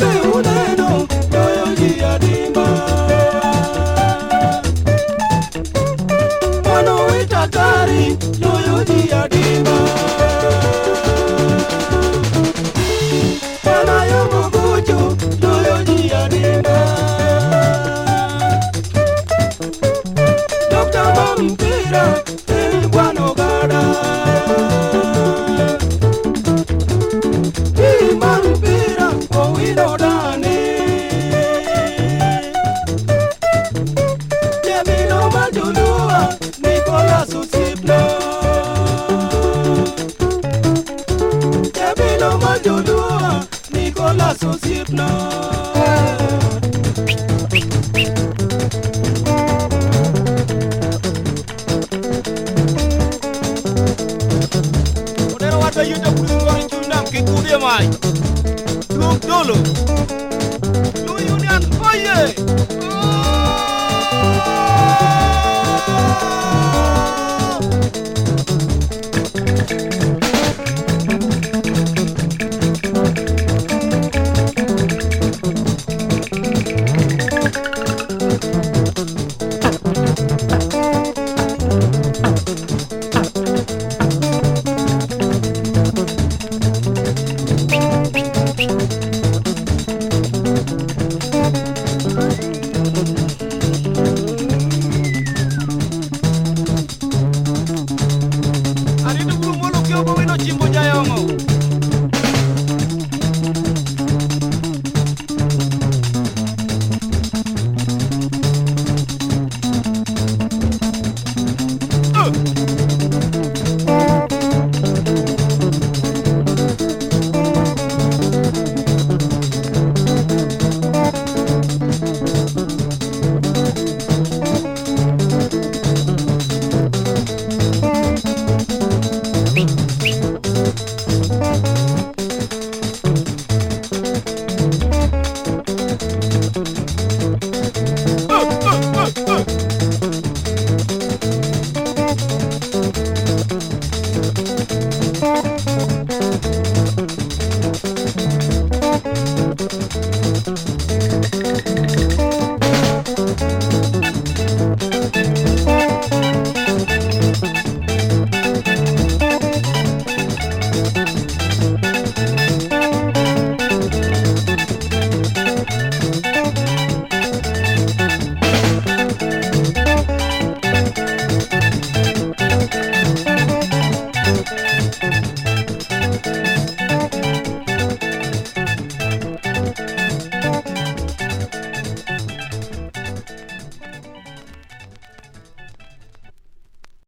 Quando so deep now. ta yuta kuri ngori chunam ke kuri mai lung dolo lu union, faye oh! go.